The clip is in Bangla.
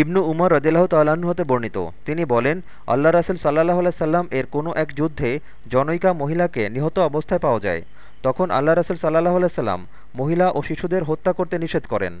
ইবনু উমর রদিল্লাহ তাল্লাহ্ন হতে বর্ণিত। তিনি বলেন, আল্লাহ রাসুল সাল্লাহ সাল্লাম এর কোনো এক যুদ্ধে জনৈকা মহিলাকে নিহত অবস্থায় পাওয়া যায়। তখন আল্লাহ রাসুল সাল্লাহ সাল্লাম মহিলা ও শিশুদের হত্যা করতে নিষেধ করেন।